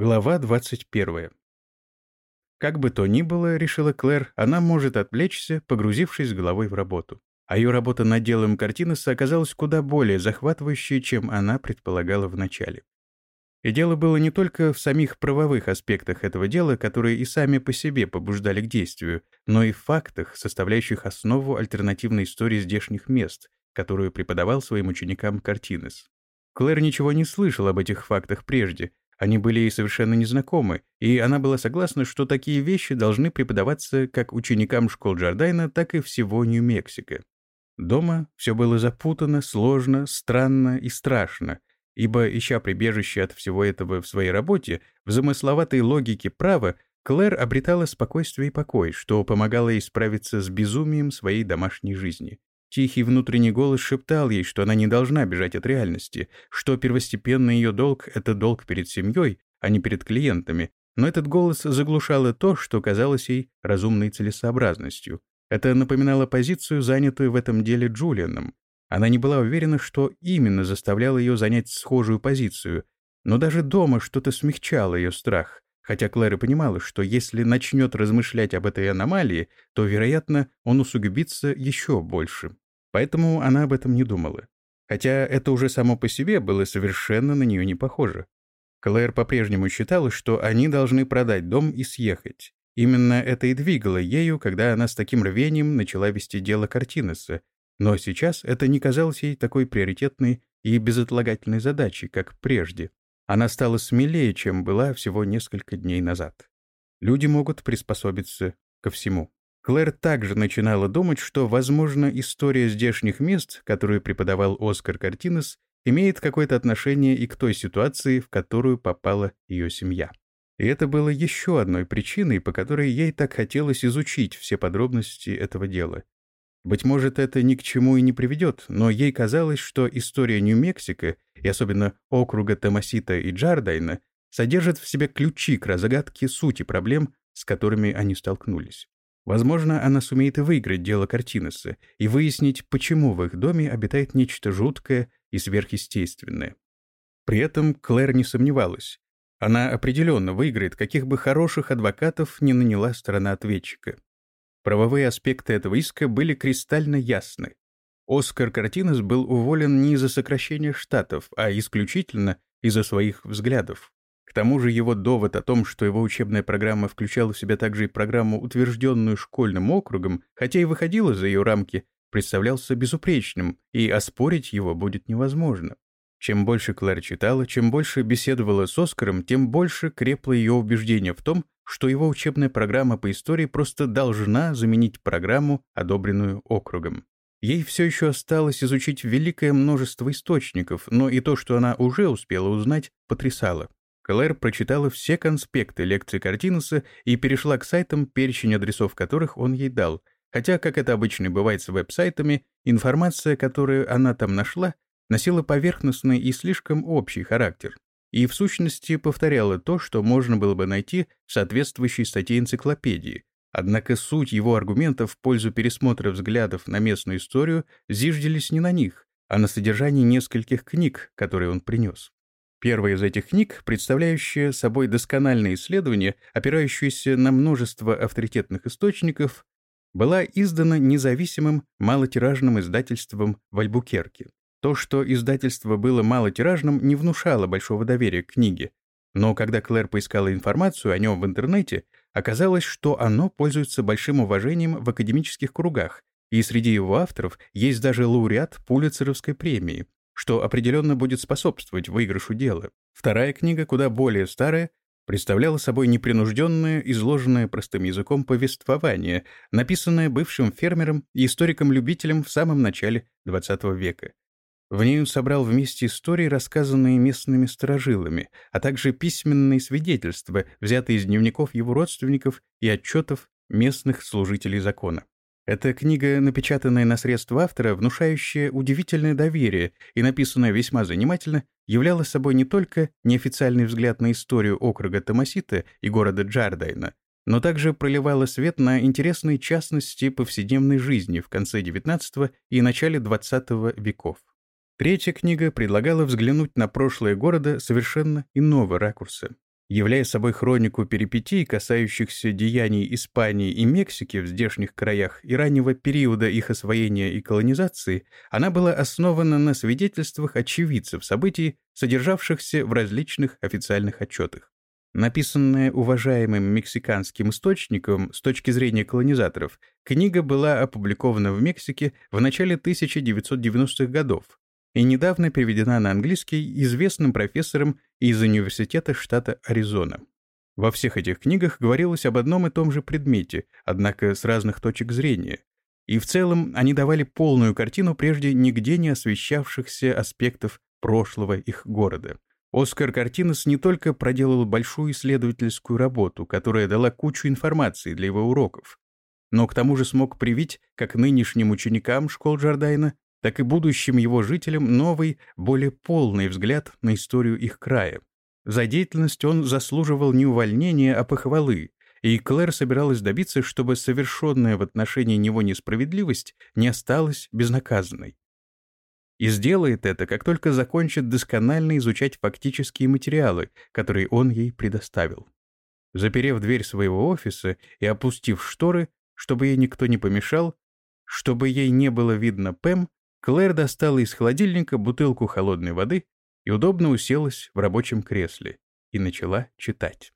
Глава 21. Как бы то ни было, решила Клэр, она может отвлечься, погрузившись головой в работу. А ее работа над делом Картинеса оказалась куда более захватывающей, чем она предполагала вначале. И дело было не только в самих правовых аспектах этого дела, которые и сами по себе побуждали к действию, но и в фактах, составляющих основу альтернативной истории здешних мест, которую преподавал своим ученикам Картинес. Клэр ничего не слышал об этих фактах прежде, они были ей совершенно незнакомы, и она была согласна, что такие вещи должны преподаваться как ученикам школ Джордайна, так и всего Нью-Мексико. Дома все было запутано, сложно, странно и страшно, ибо, ища прибежище от всего этого в своей работе, в замысловатой логике права, Клэр обретала спокойствие и покой, что помогало ей справиться с безумием своей домашней жизни. Тихий внутренний голос шептал ей, что она не должна бежать от реальности, что первостепенный ее долг — это долг перед семьей, а не перед клиентами, но этот голос заглушало то, что казалось ей разумной целесообразностью. Это напоминало позицию, занятую в этом деле Джулианом. Она не была уверена, что именно заставляло ее занять схожую позицию, но даже дома что-то смягчало ее страх, хотя Клэра понимала, что если начнет размышлять об этой аномалии, то, вероятно, он усугубится еще больше. Поэтому она об этом не думала. Хотя это уже само по себе было совершенно на нее не похоже. Клэр по-прежнему считала, что они должны продать дом и съехать. Именно это и двигало ею, когда она с таким рвением начала вести дело Картинеса, но сейчас это не казалось ей такой приоритетной и безотлагательной задачей, как прежде. Она стала смелее, чем была всего несколько дней назад. Люди могут приспособиться ко всему. Клэр также начинала думать, что, возможно, история здешних мест, которую преподавал Оскар Картинес, имеет какое-то отношение и к той ситуации, в которую попала ее семья. И это было еще одной причиной, по которой ей так хотелось изучить все подробности этого дела. Быть может, это ни к чему и не приведет, но ей казалось, что история Нью-Мексико, и особенно округа Томасита и Джардайна, содержит в себе ключи к разгадке сути проблем, с которыми они столкнулись. Возможно, она сумеет и выиграть дело Картинеса и выяснить, почему в их доме обитает нечто жуткое и сверхъестественное. При этом Клэр не сомневалась. Она определенно выиграет, каких бы хороших адвокатов не наняла сторона ответчика. Правовые аспекты этого иска были кристально ясны. Оскар Картинес был уволен не из-за сокращения штатов, а исключительно из-за своих взглядов. К тому же его довод о том, что его учебная программа включала в себя также и программу, утвержденную школьным округом, хотя и выходила за ее рамки, представлялся безупречным, и оспорить его будет невозможно. Чем больше Клэр читала, чем больше беседовала с Оскаром, тем больше крепло ее убеждение в том, что его учебная программа по истории просто должна заменить программу, одобренную округом. Ей все еще осталось изучить великое множество источников, но и то, что она уже успела узнать, потрясало. Клэр прочитала все конспекты лекции Картинуса и перешла к сайтам, перечень адресов которых он ей дал, хотя, как это обычно бывает с веб-сайтами, информация, которую она там нашла, носила поверхностный и слишком общий характер и в сущности повторяла то, что можно было бы найти в соответствующей статье энциклопедии. Однако суть его аргументов в пользу пересмотра взглядов на местную историю зиждились не на них, а на содержании нескольких книг, которые он принес. Первая из этих книг, представляющая собой доскональное исследование, опирающееся на множество авторитетных источников, была издана независимым малотиражным издательством в Альбукерке. То, что издательство было малотиражным, не внушало большого доверия к книге. Но когда Клэр поискала информацию о нем в интернете, оказалось, что оно пользуется большим уважением в академических кругах, и среди его авторов есть даже лауреат Пулицеровской премии, что определенно будет способствовать выигрышу дела. Вторая книга, куда более старая, представляла собой непринужденное, изложенное простым языком повествование, написанное бывшим фермером и историком-любителем в самом начале XX века. В ней он собрал вместе истории, рассказанные местными сторожилами, а также письменные свидетельства, взятые из дневников его родственников и отчетов местных служителей закона. Эта книга, напечатанная на средства автора, внушающая удивительное доверие и написанная весьма занимательно, являла собой не только неофициальный взгляд на историю округа Томасита и города Джардайна, но также проливала свет на интересные частности повседневной жизни в конце XIX и начале XX веков. Третья книга предлагала взглянуть на прошлое города совершенно иного ракурса. Являя собой хронику перипетий, касающихся деяний Испании и Мексики в здешних краях и раннего периода их освоения и колонизации, она была основана на свидетельствах очевидцев событий, содержавшихся в различных официальных отчетах. Написанная уважаемым мексиканским источником с точки зрения колонизаторов, книга была опубликована в Мексике в начале 1990-х годов и недавно переведена на английский известным профессором из Университета штата Аризона. Во всех этих книгах говорилось об одном и том же предмете, однако с разных точек зрения, и в целом они давали полную картину прежде нигде не освещавшихся аспектов прошлого их города. Оскар Картинес не только проделал большую исследовательскую работу, которая дала кучу информации для его уроков, но к тому же смог привить как нынешним ученикам школ Джордайна, так и будущим его жителям новый, более полный взгляд на историю их края. За деятельность он заслуживал не увольнения, а похвалы, и Клэр собиралась добиться, чтобы совершенная в отношении него несправедливость не осталась безнаказанной и сделает это, как только закончит досконально изучать фактические материалы, которые он ей предоставил. Заперев дверь своего офиса и опустив шторы, чтобы ей никто не помешал, чтобы ей не было видно Пэм, Клэр достала из холодильника бутылку холодной воды и удобно уселась в рабочем кресле и начала читать.